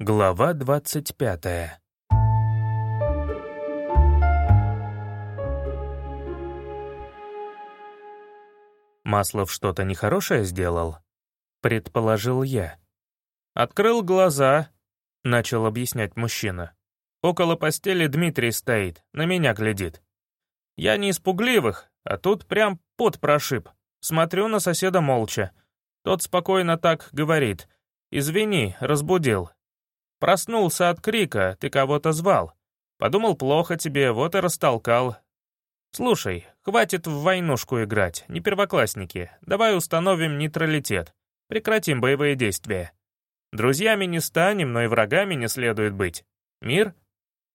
Глава двадцать пятая Маслов что-то нехорошее сделал? Предположил я. Открыл глаза, начал объяснять мужчина. Около постели Дмитрий стоит, на меня глядит. Я не из пугливых, а тут прям пот прошиб. Смотрю на соседа молча. Тот спокойно так говорит. «Извини, разбудил. Проснулся от крика, ты кого-то звал. Подумал, плохо тебе, вот и растолкал. Слушай, хватит в войнушку играть, не первоклассники. Давай установим нейтралитет. Прекратим боевые действия. Друзьями не станем, но и врагами не следует быть. Мир?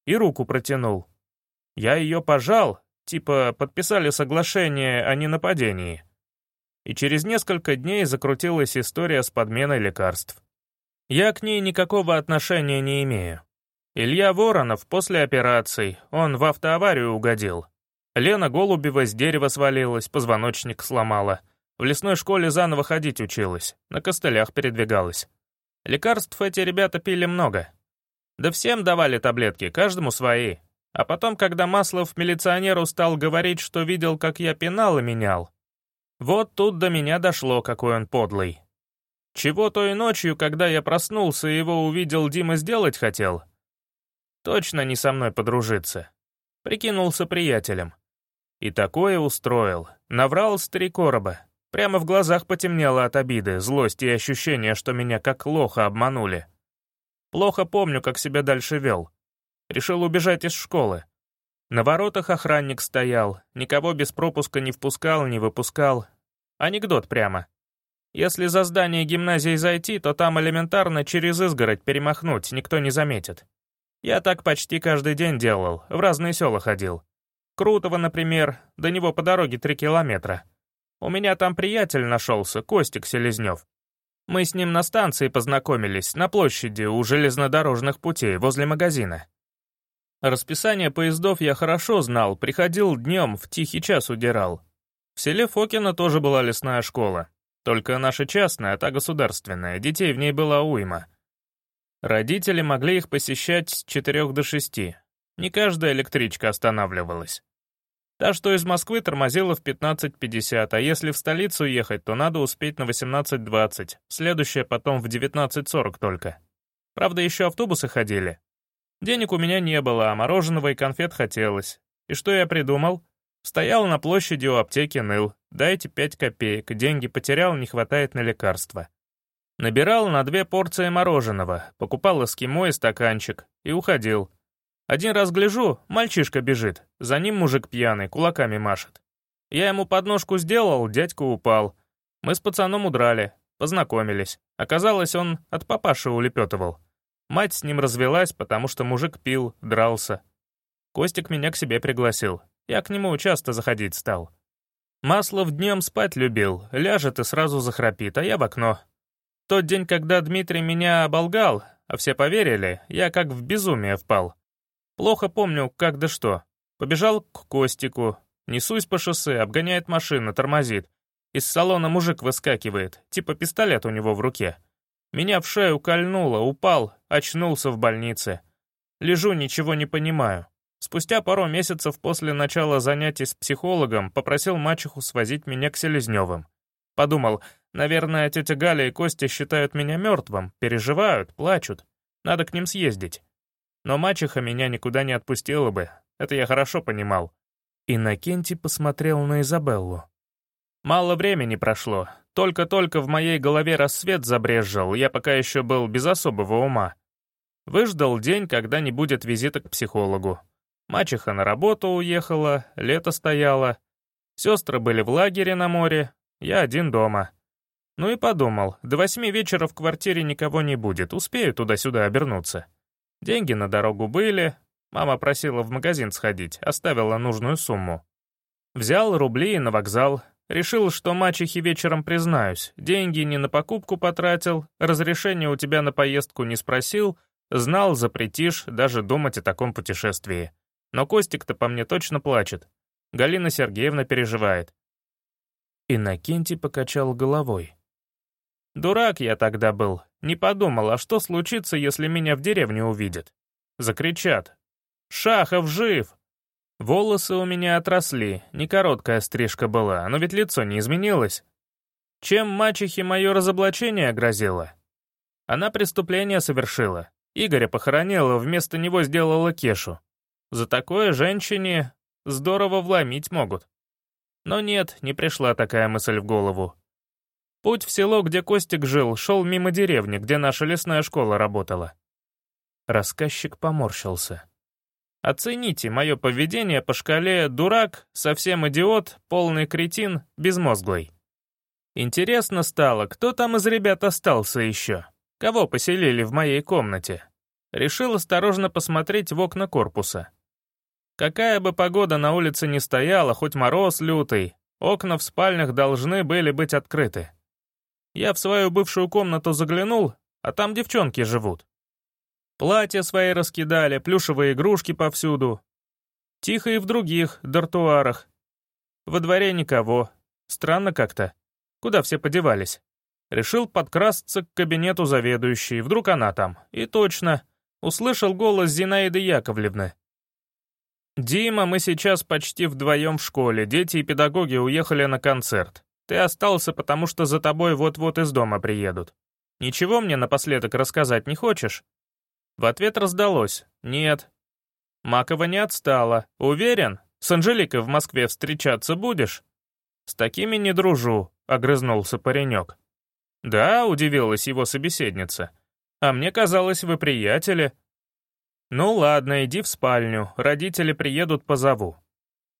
И руку протянул. Я ее пожал, типа подписали соглашение о ненападении. И через несколько дней закрутилась история с подменой лекарств. Я к ней никакого отношения не имею. Илья Воронов после операции, он в автоаварию угодил. Лена Голубева с дерева свалилась, позвоночник сломала. В лесной школе заново ходить училась, на костылях передвигалась. Лекарств эти ребята пили много. Да всем давали таблетки, каждому свои. А потом, когда Маслов милиционеру стал говорить, что видел, как я пеналы менял, вот тут до меня дошло, какой он подлый. Чего той ночью, когда я проснулся и его увидел, Дима сделать хотел? Точно не со мной подружиться. Прикинулся приятелем. И такое устроил. Наврал с три короба. Прямо в глазах потемнело от обиды, злости и ощущения, что меня как лоха обманули. Плохо помню, как себя дальше вел. Решил убежать из школы. На воротах охранник стоял, никого без пропуска не впускал, не выпускал. Анекдот прямо. Если за здание гимназии зайти, то там элементарно через изгородь перемахнуть, никто не заметит. Я так почти каждый день делал, в разные села ходил. Крутого, например, до него по дороге три километра. У меня там приятель нашелся, Костик Селезнев. Мы с ним на станции познакомились, на площади у железнодорожных путей, возле магазина. Расписание поездов я хорошо знал, приходил днем, в тихий час удирал. В селе Фокино тоже была лесная школа. Только наша частная, а та государственная, детей в ней была уйма. Родители могли их посещать с 4 до 6. Не каждая электричка останавливалась. Та, что из Москвы, тормозила в 15.50, а если в столицу ехать, то надо успеть на 18.20, следующая потом в 19.40 только. Правда, еще автобусы ходили. Денег у меня не было, а мороженого и конфет хотелось. И что я придумал? Стоял на площади у аптеки, ныл. Дайте пять копеек, деньги потерял, не хватает на лекарства. Набирал на две порции мороженого, покупал эскимо и стаканчик и уходил. Один раз гляжу, мальчишка бежит, за ним мужик пьяный, кулаками машет. Я ему подножку сделал, дядька упал. Мы с пацаном удрали, познакомились. Оказалось, он от папаши улепетывал. Мать с ним развелась, потому что мужик пил, дрался. Костик меня к себе пригласил. Я к нему часто заходить стал. Маслов днем спать любил, ляжет и сразу захрапит, а я в окно. Тот день, когда Дмитрий меня оболгал, а все поверили, я как в безумие впал. Плохо помню, как да что. Побежал к Костику, несусь по шоссе, обгоняет машина, тормозит. Из салона мужик выскакивает, типа пистолет у него в руке. Меня в шею кольнуло, упал, очнулся в больнице. Лежу, ничего не понимаю. Спустя пару месяцев после начала занятий с психологом попросил мачеху свозить меня к Селезневым. Подумал, наверное, тетя Галя и Костя считают меня мертвым, переживают, плачут. Надо к ним съездить. Но мачеха меня никуда не отпустила бы, это я хорошо понимал. Иннокентий посмотрел на Изабеллу. Мало времени прошло, только-только в моей голове рассвет забрезжил, я пока еще был без особого ума. Выждал день, когда не будет визита к психологу. Мачеха на работу уехала, лето стояло. Сестры были в лагере на море, я один дома. Ну и подумал, до восьми вечера в квартире никого не будет, успею туда-сюда обернуться. Деньги на дорогу были, мама просила в магазин сходить, оставила нужную сумму. Взял рубли и на вокзал, решил, что мачехе вечером признаюсь, деньги не на покупку потратил, разрешения у тебя на поездку не спросил, знал, запретишь даже думать о таком путешествии. Но Костик-то по мне точно плачет. Галина Сергеевна переживает. Иннокентий покачал головой. Дурак я тогда был. Не подумал, а что случится, если меня в деревне увидят? Закричат. «Шахов жив!» Волосы у меня отросли, не короткая стрижка была, но ведь лицо не изменилось. Чем мачехе мое разоблачение грозило? Она преступление совершила. Игоря похоронила, вместо него сделала Кешу. За такое женщине здорово вломить могут. Но нет, не пришла такая мысль в голову. Путь в село, где Костик жил, шел мимо деревни, где наша лесная школа работала. Рассказчик поморщился. Оцените мое поведение по шкале «дурак», «совсем идиот», «полный кретин», «безмозглый». Интересно стало, кто там из ребят остался еще? Кого поселили в моей комнате? Решил осторожно посмотреть в окна корпуса. Какая бы погода на улице ни стояла, хоть мороз лютый, окна в спальнях должны были быть открыты. Я в свою бывшую комнату заглянул, а там девчонки живут. Платья свои раскидали, плюшевые игрушки повсюду. Тихо и в других дартуарах. Во дворе никого. Странно как-то. Куда все подевались? Решил подкрасться к кабинету заведующей, вдруг она там. И точно. Услышал голос Зинаиды Яковлевны. «Дима, мы сейчас почти вдвоем в школе, дети и педагоги уехали на концерт. Ты остался, потому что за тобой вот-вот из дома приедут. Ничего мне напоследок рассказать не хочешь?» В ответ раздалось «Нет». Макова не отстала. «Уверен? С Анжеликой в Москве встречаться будешь?» «С такими не дружу», — огрызнулся паренек. «Да», — удивилась его собеседница. «А мне казалось, вы приятели». «Ну ладно, иди в спальню, родители приедут, позову».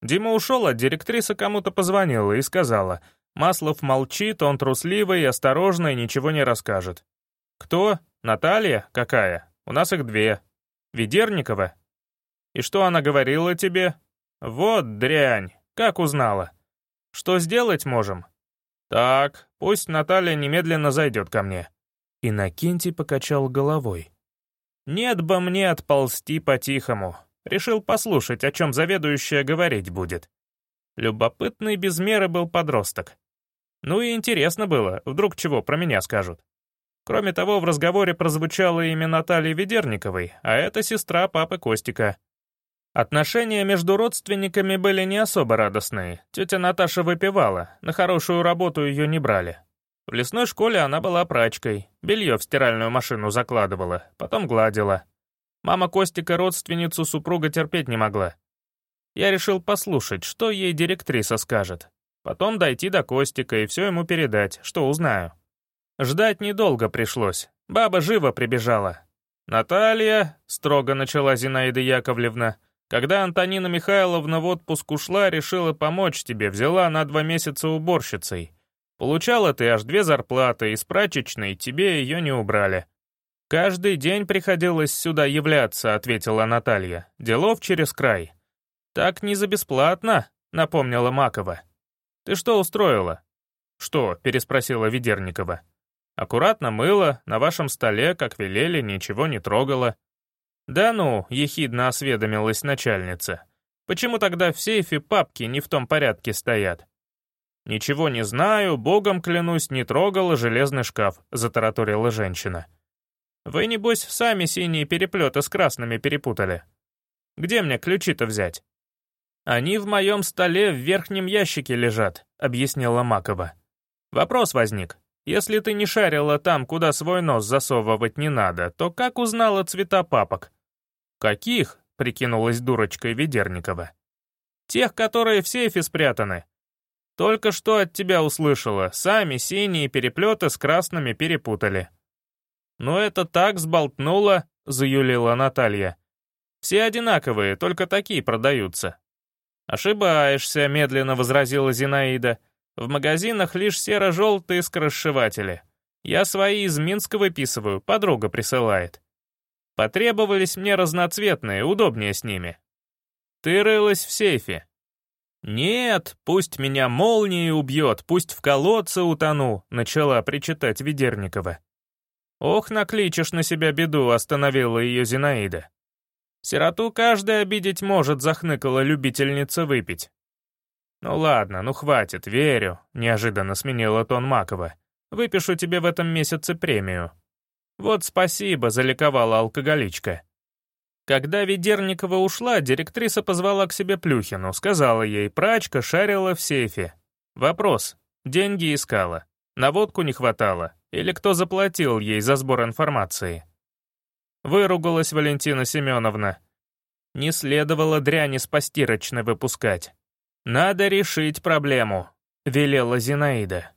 Дима ушел, а директриса кому-то позвонила и сказала, «Маслов молчит, он трусливый, осторожный, ничего не расскажет». «Кто? Наталья? Какая? У нас их две. Ведерникова?» «И что она говорила тебе?» «Вот дрянь, как узнала?» «Что сделать можем?» «Так, пусть Наталья немедленно зайдет ко мне». Иннокентий покачал головой. Нет бы мне отползти по-тихому. Решил послушать, о чем заведующая говорить будет. Любопытный без меры был подросток. Ну и интересно было, вдруг чего про меня скажут. Кроме того, в разговоре прозвучало имя Натальи Ведерниковой, а это сестра папы Костика. Отношения между родственниками были не особо радостные. Тетя Наташа выпивала, на хорошую работу ее не брали. В лесной школе она была прачкой, белье в стиральную машину закладывала, потом гладила. Мама Костика родственницу супруга терпеть не могла. Я решил послушать, что ей директриса скажет. Потом дойти до Костика и все ему передать, что узнаю. Ждать недолго пришлось. Баба живо прибежала. «Наталья», — строго начала Зинаида Яковлевна, «когда Антонина Михайловна в отпуск ушла, решила помочь тебе, взяла на два месяца уборщицей. Получала ты аж две зарплаты, из прачечной тебе ее не убрали. «Каждый день приходилось сюда являться», — ответила Наталья. «Делов через край». «Так не за бесплатно», — напомнила Макова. «Ты что устроила?» «Что?» — переспросила Ведерникова. «Аккуратно мыла, на вашем столе, как велели, ничего не трогала». «Да ну», — ехидно осведомилась начальница. «Почему тогда в сейфе папки не в том порядке стоят?» «Ничего не знаю, богом клянусь, не трогала железный шкаф», — затараторила женщина. «Вы, небось, сами синие переплеты с красными перепутали. Где мне ключи-то взять?» «Они в моем столе в верхнем ящике лежат», — объяснила Макова. «Вопрос возник. Если ты не шарила там, куда свой нос засовывать не надо, то как узнала цвета папок?» «Каких?» — прикинулась дурочкой Ведерникова. «Тех, которые в сейфе спрятаны. Только что от тебя услышала, сами синие переплеты с красными перепутали». «Ну это так сболтнуло», — заюлила Наталья. «Все одинаковые, только такие продаются». «Ошибаешься», — медленно возразила Зинаида. «В магазинах лишь серо-желтые скоросшиватели. Я свои из Минска выписываю, подруга присылает. Потребовались мне разноцветные, удобнее с ними». «Ты рылась в сейфе», «Нет, пусть меня молнией убьет, пусть в колодце утону», — начала причитать Ведерникова. «Ох, накличешь на себя беду», — остановила ее Зинаида. «Сироту каждый обидеть может», — захныкала любительница выпить. «Ну ладно, ну хватит, верю», — неожиданно сменила тон Макова. Выпишу тебе в этом месяце премию». «Вот спасибо», — заликовала алкоголичка. Когда Ведерникова ушла, директриса позвала к себе Плюхину, сказала ей, прачка шарила в сейфе. Вопрос. Деньги искала. На водку не хватало. Или кто заплатил ей за сбор информации? Выругалась Валентина Семеновна. Не следовало дряни с постирочной выпускать. «Надо решить проблему», — велела Зинаида.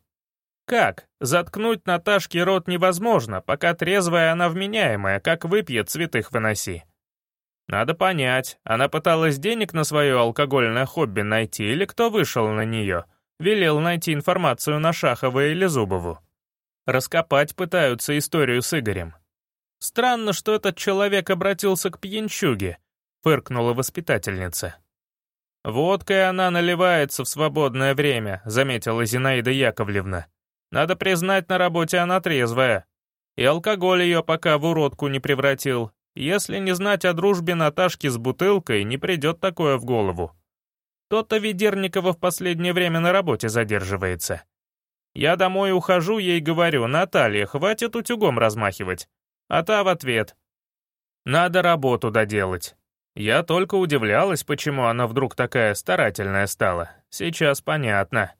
«Как? Заткнуть Наташке рот невозможно, пока трезвая она вменяемая, как выпьет, святых выноси. Надо понять, она пыталась денег на свое алкогольное хобби найти или кто вышел на нее, велел найти информацию на Шахова или Зубову. Раскопать пытаются историю с Игорем. Странно, что этот человек обратился к пьянчуге, фыркнула воспитательница. «Водкой она наливается в свободное время», — заметила Зинаида Яковлевна. «Надо признать, на работе она трезвая. И алкоголь ее пока в уродку не превратил, если не знать о дружбе Наташки с бутылкой, не придет такое в голову. То-то Ведерникова в последнее время на работе задерживается. Я домой ухожу, ей говорю, Наталья, хватит утюгом размахивать. А та в ответ. Надо работу доделать. Я только удивлялась, почему она вдруг такая старательная стала. Сейчас понятно.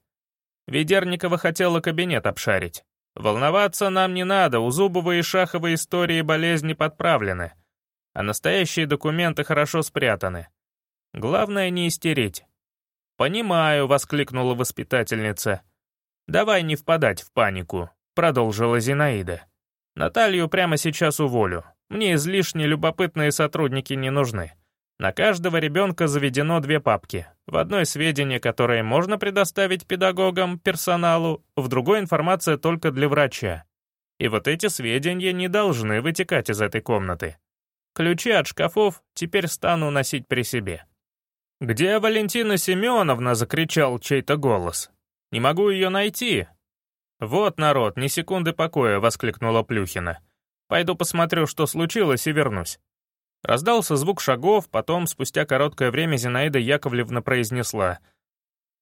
Ведерникова хотела кабинет обшарить. Волноваться нам не надо, у Зубова и Шахова истории болезни подправлены а настоящие документы хорошо спрятаны. Главное не истерить. «Понимаю», — воскликнула воспитательница. «Давай не впадать в панику», — продолжила Зинаида. «Наталью прямо сейчас уволю. Мне излишне любопытные сотрудники не нужны. На каждого ребенка заведено две папки. В одной сведения, которые можно предоставить педагогам, персоналу, в другой информация только для врача. И вот эти сведения не должны вытекать из этой комнаты. Ключи от шкафов теперь стану носить при себе. «Где Валентина Семеновна?» — закричал чей-то голос. «Не могу ее найти». «Вот народ, ни секунды покоя!» — воскликнула Плюхина. «Пойду посмотрю, что случилось, и вернусь». Раздался звук шагов, потом, спустя короткое время, Зинаида Яковлевна произнесла.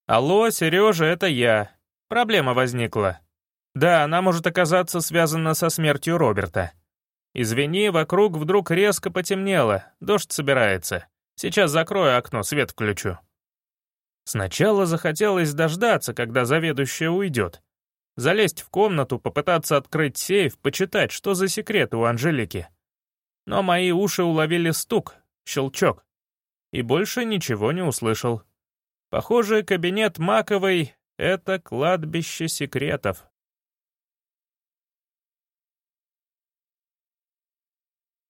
«Алло, Сережа, это я. Проблема возникла. Да, она может оказаться связана со смертью Роберта». «Извини, вокруг вдруг резко потемнело, дождь собирается. Сейчас закрою окно, свет включу». Сначала захотелось дождаться, когда заведующая уйдет. Залезть в комнату, попытаться открыть сейф, почитать, что за секреты у Анжелики. Но мои уши уловили стук, щелчок. И больше ничего не услышал. Похоже, кабинет Маковой — это кладбище секретов.